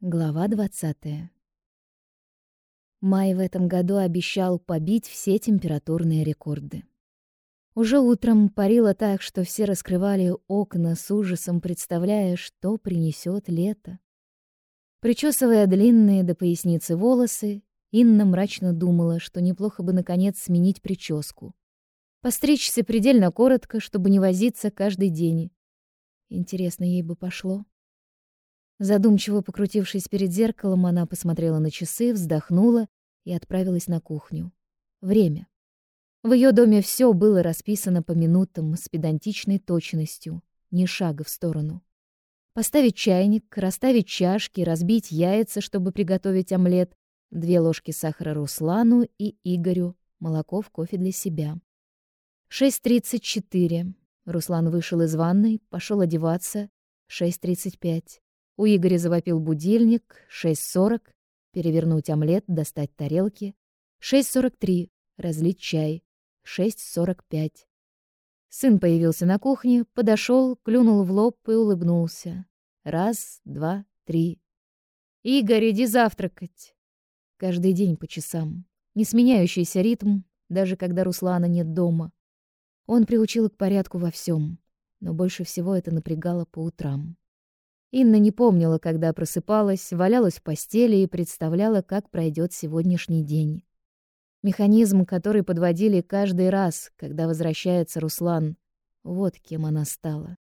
Глава 20. Май в этом году обещал побить все температурные рекорды. Уже утром парило так, что все раскрывали окна с ужасом, представляя, что принесет лето. Причесывая длинные до поясницы волосы, Инна мрачно думала, что неплохо бы наконец сменить прическу. Постричься предельно коротко, чтобы не возиться каждый день. Интересно, ей бы пошло. Задумчиво покрутившись перед зеркалом, она посмотрела на часы, вздохнула и отправилась на кухню. Время. В ее доме все было расписано по минутам с педантичной точностью, ни шага в сторону. Поставить чайник, расставить чашки, разбить яйца, чтобы приготовить омлет, две ложки сахара Руслану и Игорю, молоко в кофе для себя. 6.34. Руслан вышел из ванной, пошел одеваться. 6.35. У Игоря завопил будильник. 6.40. Перевернуть омлет, достать тарелки. 6.43. Разлить чай. 6.45. Сын появился на кухне, подошел, клюнул в лоб и улыбнулся. Раз, два, три. «Игорь, иди завтракать!» Каждый день по часам. Несменяющийся ритм, даже когда Руслана нет дома. Он приучил к порядку во всем, но больше всего это напрягало по утрам. Инна не помнила, когда просыпалась, валялась в постели и представляла, как пройдет сегодняшний день. Механизм, который подводили каждый раз, когда возвращается Руслан. Вот кем она стала.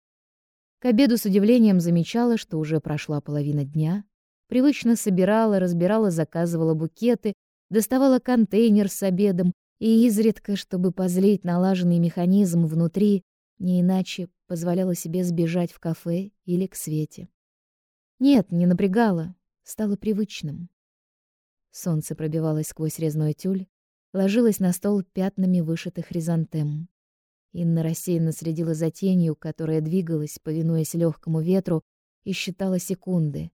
К обеду с удивлением замечала, что уже прошла половина дня. Привычно собирала, разбирала, заказывала букеты, доставала контейнер с обедом и изредка, чтобы позлить налаженный механизм внутри, не иначе позволяла себе сбежать в кафе или к Свете. Нет, не напрягало, стало привычным. Солнце пробивалось сквозь резной тюль, ложилось на стол пятнами вышитых хризантем. Инна рассеянно следила за тенью, которая двигалась, повинуясь легкому ветру, и считала секунды.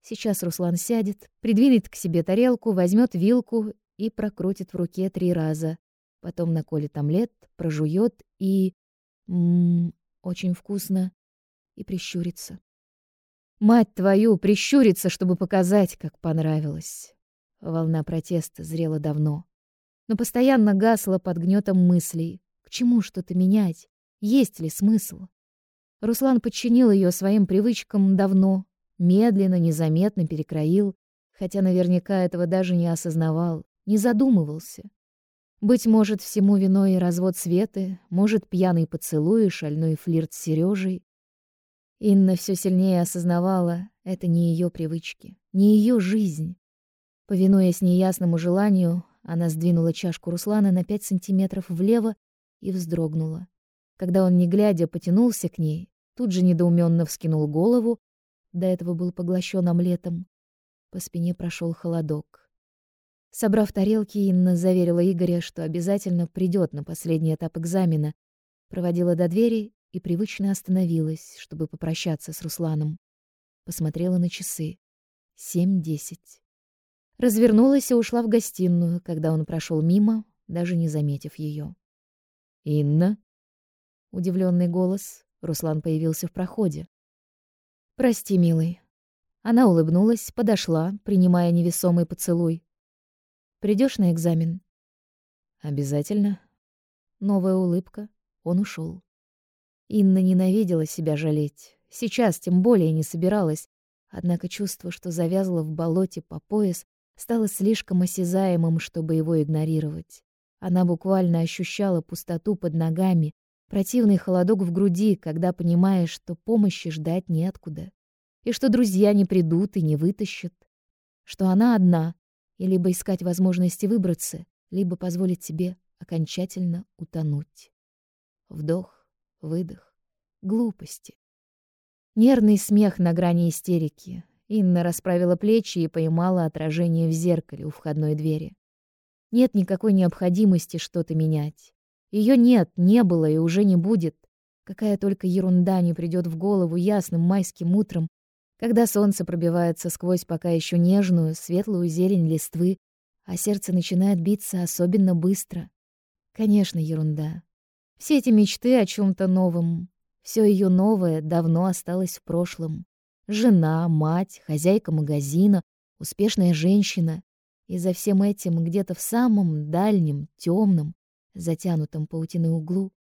Сейчас Руслан сядет, придвинет к себе тарелку, возьмет вилку и прокрутит в руке три раза. Потом наколет омлет, прожует и... Ммм, очень вкусно. И прищурится. Мать твою, прищуриться, чтобы показать, как понравилось. Волна протеста зрела давно, но постоянно гасла под гнетом мыслей. К чему что-то менять? Есть ли смысл? Руслан подчинил ее своим привычкам давно, медленно, незаметно перекроил, хотя наверняка этого даже не осознавал, не задумывался. Быть может, всему виной развод Светы, может, пьяный поцелуй и шальной флирт с Сережей. Инна все сильнее осознавала, это не ее привычки, не ее жизнь. Повинуясь неясному желанию, она сдвинула чашку Руслана на пять сантиметров влево и вздрогнула. Когда он, не глядя, потянулся к ней, тут же недоуменно вскинул голову, до этого был поглощен омлетом. По спине прошел холодок. Собрав тарелки, Инна заверила Игоря, что обязательно придет на последний этап экзамена, проводила до двери и привычно остановилась, чтобы попрощаться с Русланом. Посмотрела на часы. Семь десять. Развернулась и ушла в гостиную, когда он прошел мимо, даже не заметив ее. «Инна?» Удивленный голос. Руслан появился в проходе. «Прости, милый». Она улыбнулась, подошла, принимая невесомый поцелуй. Придешь на экзамен?» «Обязательно». Новая улыбка. Он ушел. Инна ненавидела себя жалеть. Сейчас тем более не собиралась. Однако чувство, что завязла в болоте по пояс, стало слишком осязаемым, чтобы его игнорировать. Она буквально ощущала пустоту под ногами, противный холодок в груди, когда понимаешь, что помощи ждать неоткуда, и что друзья не придут и не вытащат, что она одна, и либо искать возможности выбраться, либо позволить себе окончательно утонуть. Вдох, выдох, глупости. Нервный смех на грани истерики. Инна расправила плечи и поймала отражение в зеркале у входной двери. Нет никакой необходимости что-то менять. Ее нет, не было и уже не будет. Какая только ерунда не придет в голову ясным майским утром, когда солнце пробивается сквозь пока еще нежную, светлую зелень листвы, а сердце начинает биться особенно быстро. Конечно, ерунда. Все эти мечты о чем то новом, все ее новое давно осталось в прошлом. Жена, мать, хозяйка магазина, успешная женщина. И за всем этим где-то в самом дальнем, темном, затянутом паутиной углу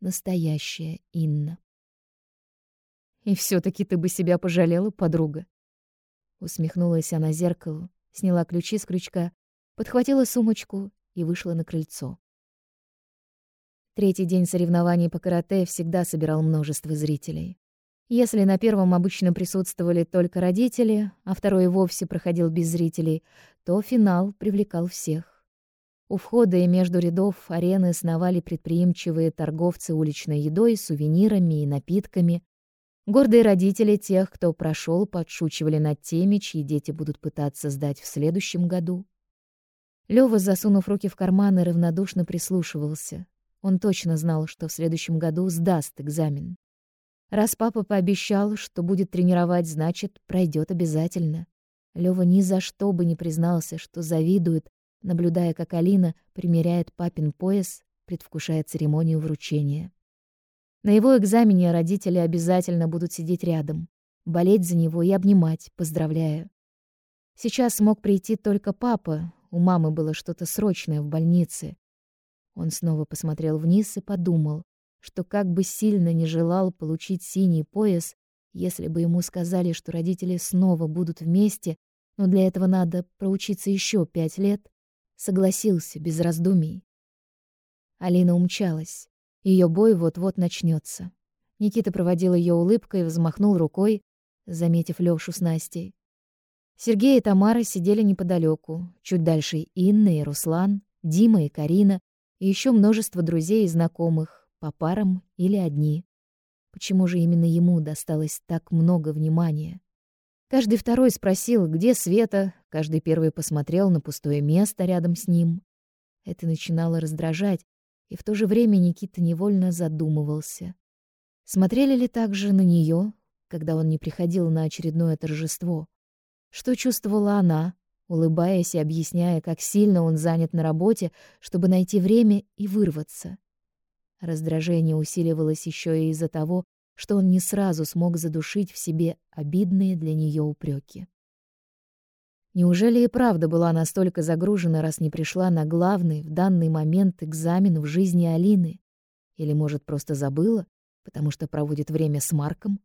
настоящая Инна. И все таки ты бы себя пожалела, подруга. Усмехнулась она зеркалу, сняла ключи с крючка, подхватила сумочку и вышла на крыльцо. Третий день соревнований по карате всегда собирал множество зрителей. Если на первом обычно присутствовали только родители, а второй вовсе проходил без зрителей, то финал привлекал всех. У входа и между рядов арены сновали предприимчивые торговцы уличной едой, сувенирами и напитками. Гордые родители тех, кто прошел, подшучивали над теми, чьи дети будут пытаться сдать в следующем году. Лёва, засунув руки в карманы, равнодушно прислушивался. Он точно знал, что в следующем году сдаст экзамен. Раз папа пообещал, что будет тренировать, значит, пройдет обязательно. Лёва ни за что бы не признался, что завидует, наблюдая, как Алина примеряет папин пояс, предвкушая церемонию вручения. На его экзамене родители обязательно будут сидеть рядом, болеть за него и обнимать, поздравляя. Сейчас смог прийти только папа, у мамы было что-то срочное в больнице. Он снова посмотрел вниз и подумал, что как бы сильно не желал получить синий пояс, если бы ему сказали, что родители снова будут вместе, но для этого надо проучиться еще пять лет, согласился без раздумий. Алина умчалась. Ее бой вот-вот начнется. Никита проводил ее улыбкой и взмахнул рукой, заметив Лёшу с Настей. Сергей и Тамара сидели неподалеку, чуть дальше Инна и Руслан, Дима и Карина, и еще множество друзей и знакомых, по парам или одни. Почему же именно ему досталось так много внимания? Каждый второй спросил, где Света, каждый первый посмотрел на пустое место рядом с ним. Это начинало раздражать, и в то же время Никита невольно задумывался. Смотрели ли также на нее, когда он не приходил на очередное торжество? Что чувствовала она, улыбаясь и объясняя, как сильно он занят на работе, чтобы найти время и вырваться? Раздражение усиливалось еще и из-за того, что он не сразу смог задушить в себе обидные для нее упреки. Неужели и правда была настолько загружена, раз не пришла на главный в данный момент экзамен в жизни Алины? Или, может, просто забыла, потому что проводит время с Марком?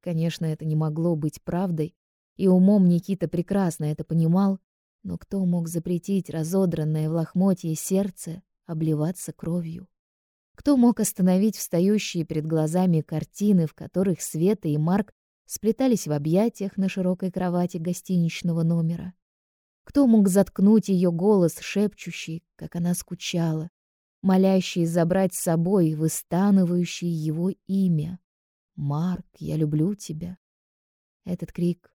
Конечно, это не могло быть правдой, и умом Никита прекрасно это понимал, но кто мог запретить разодранное в лохмотье сердце обливаться кровью? Кто мог остановить встающие перед глазами картины, в которых Света и Марк сплетались в объятиях на широкой кровати гостиничного номера. Кто мог заткнуть ее голос, шепчущий, как она скучала, молящий забрать с собой выстанывающий его имя? «Марк, я люблю тебя». Этот крик,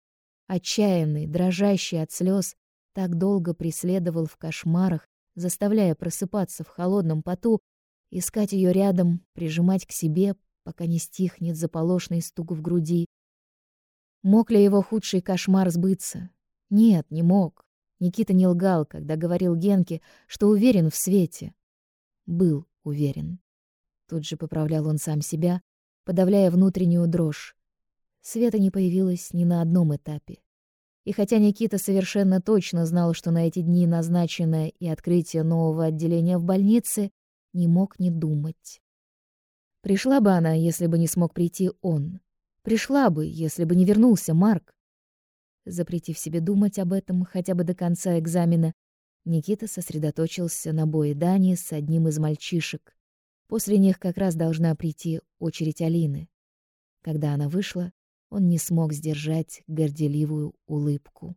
отчаянный, дрожащий от слез, так долго преследовал в кошмарах, заставляя просыпаться в холодном поту, искать ее рядом, прижимать к себе, пока не стихнет заполошный стук в груди, Мог ли его худший кошмар сбыться? Нет, не мог. Никита не лгал, когда говорил Генке, что уверен в свете. Был уверен. Тут же поправлял он сам себя, подавляя внутреннюю дрожь. Света не появилась ни на одном этапе. И хотя Никита совершенно точно знал, что на эти дни назначено и открытие нового отделения в больнице, не мог не думать. Пришла бы она, если бы не смог прийти он. Пришла бы, если бы не вернулся Марк. Запретив себе думать об этом хотя бы до конца экзамена, Никита сосредоточился на бое Дани с одним из мальчишек. После них как раз должна прийти очередь Алины. Когда она вышла, он не смог сдержать горделивую улыбку.